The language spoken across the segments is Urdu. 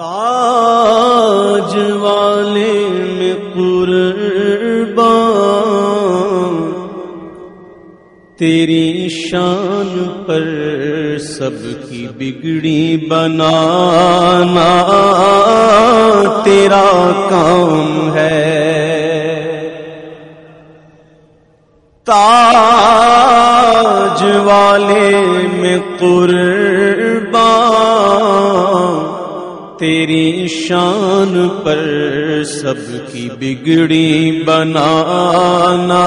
تاج والے میں قربان، تیری شان پر سب کی بگڑی بنانا، تیرا کام ہے۔ تاج والے میں قربان تیری شان پر سب کی بگڑی بنانا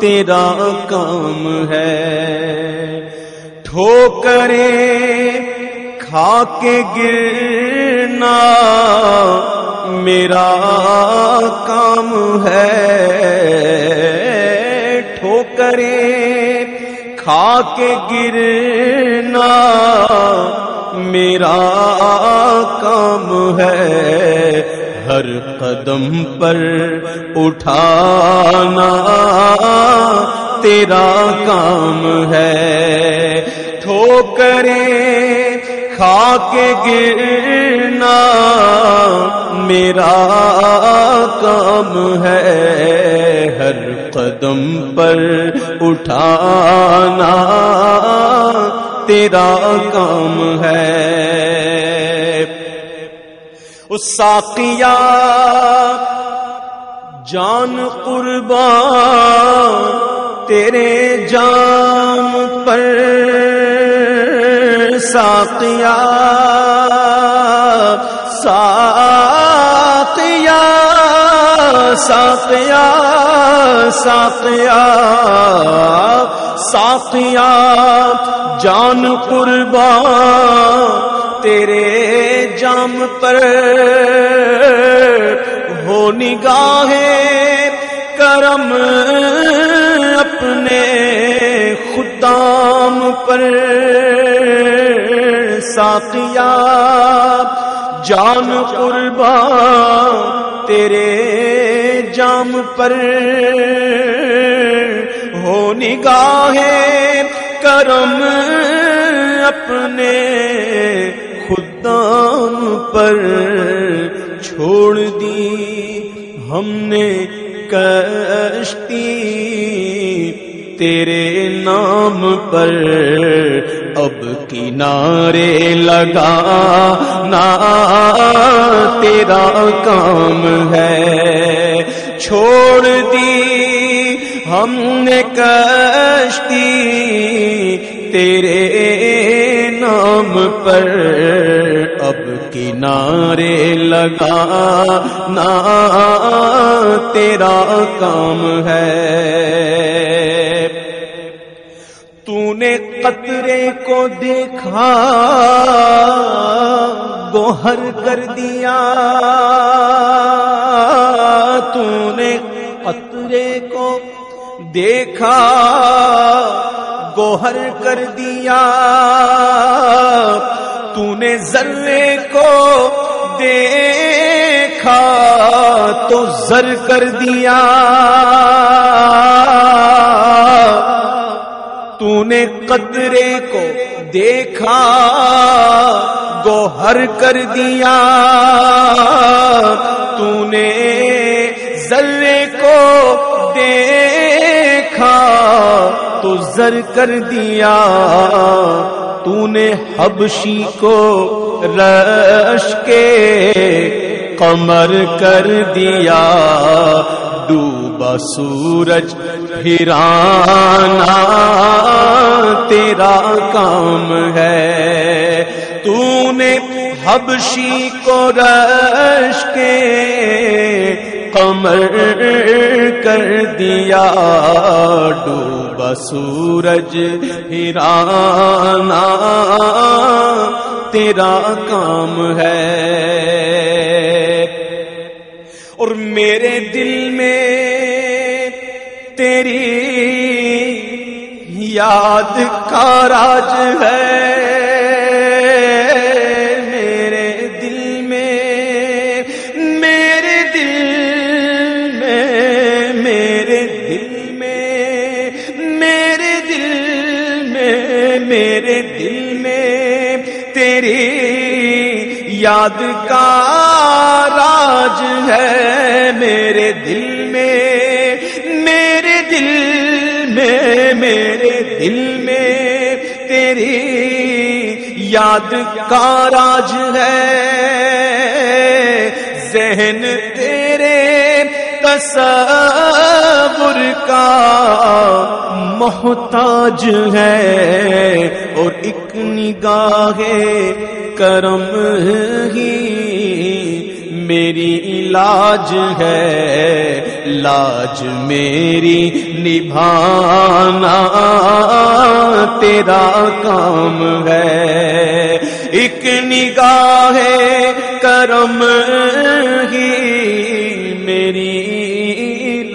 تیرا کام ہے۔ ٹھوکرے کھا کے گرنا میرا کام ہے۔ ٹھوکرے کھا کے گرنا میرا ہر قدم پر اٹھانا تیرا کام ہے۔ ٹھوکرے کھا کے گرنا میرا کام ہے۔ ہر قدم پر اٹھانا تیرا کام ہے۔ اس ساقیا جان قربان تیرے جام پر ساقیا ساقیا ساقیا ساقیا ساقیا جان قربان تیرے جام پر ہو نگاہ کرم اپنے خدام پر ساتیا جان قربان تیرے جام پر ہو نگاہ کرم اپنے پر چھوڑ دی۔ ہم نے کشتی تیرے نام پر اب کنارے لگا۔ نا تیرا کام ہے۔ چھوڑ دی۔ ہم نے کشتی تیرے نام پر کنارے لگا نا تیرا کام ہے تو نے قطرے کو دیکھا گوہر کر دیا تو نے قطرے کو دیکھا گوہر کر دیا نے ذرے کو دیکھا تو زر کر دیا۔ تو نے قطرے کو دیکھا، گوہر کر دیا۔ تو نے ذرے کو دیکھا تو زر کر دیا۔ تو نے حبشی کو رش کے قمر کر دیا، ڈوبا سورج پھرانا تیرا کام ہے۔ تو نے حبشی کو رش کے قمر کر دیا، ڈوبا سورج ہرانا، تیرا کام ہے۔ اور میرے دل میں تیری یاد کا راج ہے۔ میرے دل میں تیری یاد کا راج ہے میرے دل میں، میرے دل میں، میرے دل میں تیری یاد کا راج ہے۔ ذہن تیرے تصور کا محتاج ہے اور ایک نگاہ کرم ہی میری علاج ہے۔ لاج میری نبھانا تیرا کام ہے۔ ایک نگاہ کرم ہی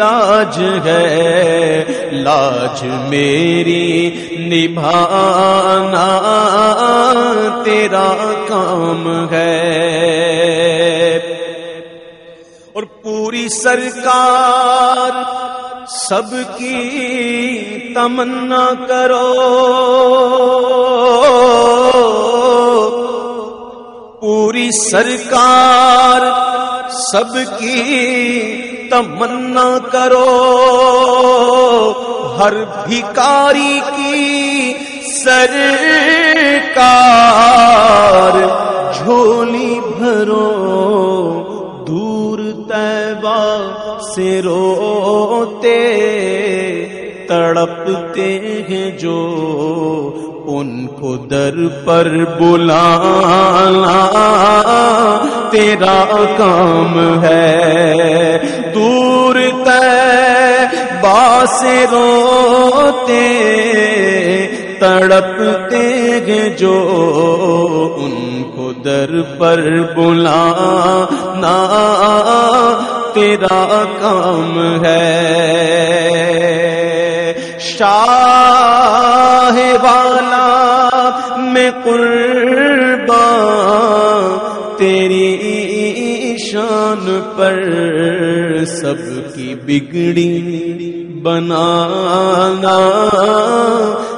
لاج ہے۔ لاج میری نبھانا تیرا کام ہے۔ اور پوری سرکار سب کی تمنا کرو۔ پوری سرکار سب کی تمنا کرو ہر بھکاری کی سرکار جھولی بھرو دور تیبا سے روتے تڑپتے ہیں جو ان کو در پر بلانا تیرا کام ہے تے باس روتے، تڑپتے ہیں جو ان کو در پر بلانا تیرا کام ہے۔ شاہ والا میں قربان تیری شان پر سب کی بگڑی۔ بنانا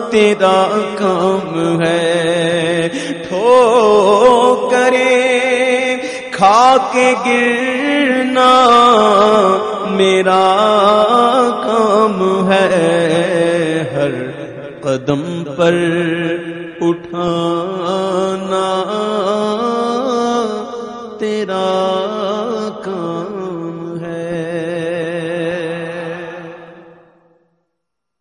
تیرا کام ہے۔ ٹھو کرے کھا کے گرنا میرا کام ہے۔ ہر قدم پر اٹھانا